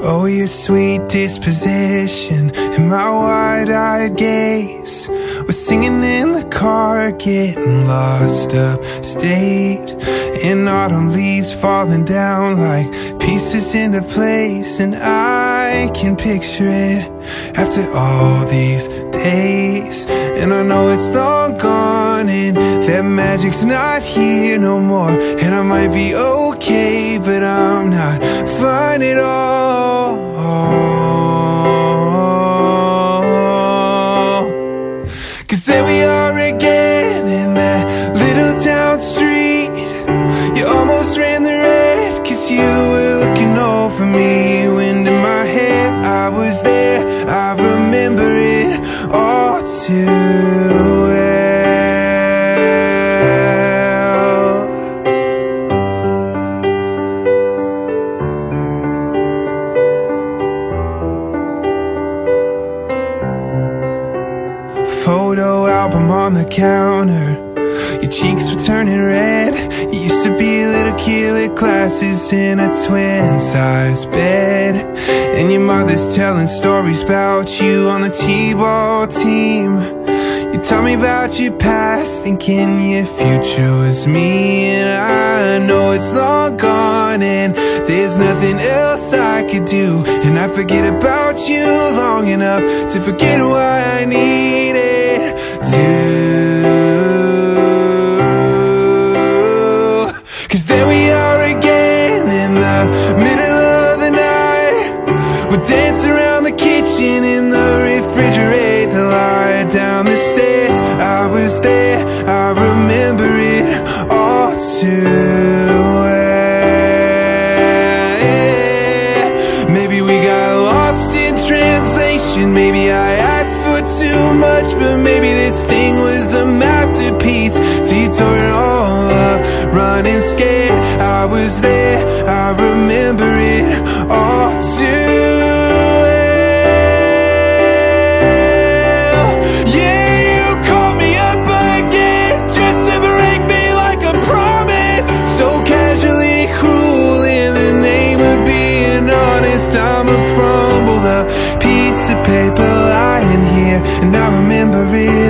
Oh, your sweet disposition and my wide-eyed gaze was singing in the car, getting lost upstate. And autumn leaves falling down like pieces into place, and I can picture it after all these days. And I know it's long gone, and that magic's not here no more. And I might be okay, but I'm not fine at all fall. On the counter. Your cheeks were turning red. You used to be a little kid with glasses in a twin size bed. And your mother's telling stories about you on the T ball team. You tell me about your past, thinking your future was me. And I know it's long gone, and there's nothing else I could do. And I forget about you long enough to forget why I needed to. We'll dance around remember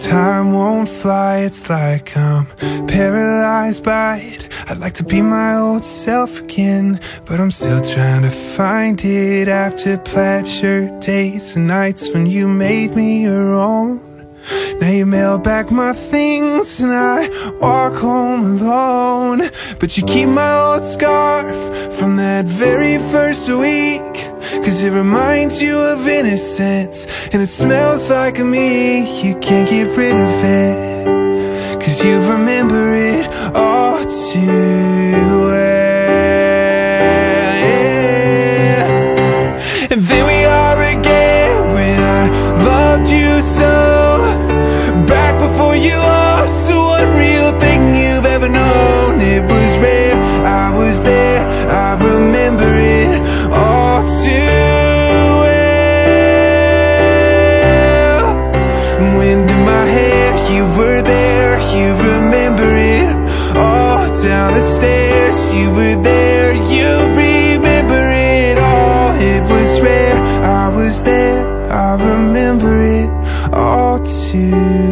Time won't fly, it's like I'm paralyzed by it. I'd like to be my old self again, but I'm still trying to find it after plaid shirt days and nights when you made me your own. Now you mail back my things and I walk home alone. But you keep my old scarf from that very first week. Cause it reminds you of innocence and it smells like me. You can't get rid of it. Cause you remember it all too you were there, you remember it all down the stairs. You were there, you remember it all. It was rare, I was there, I remember it all too